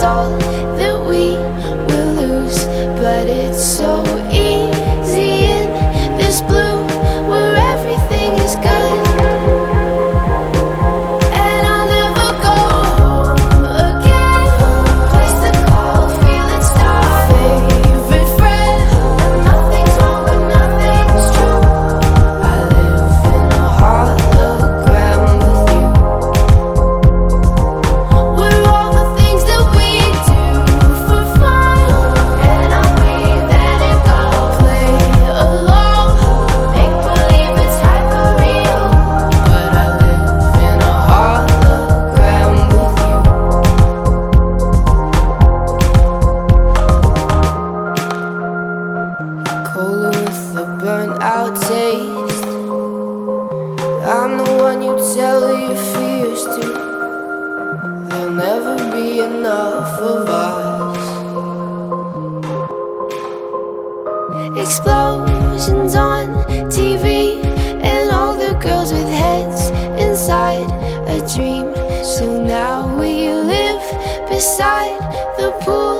all that we will lose, but it's so. when you tell your fears to. There'll never be enough of us. Explosions on TV and all the girls with heads inside a dream. So now we live beside the pool.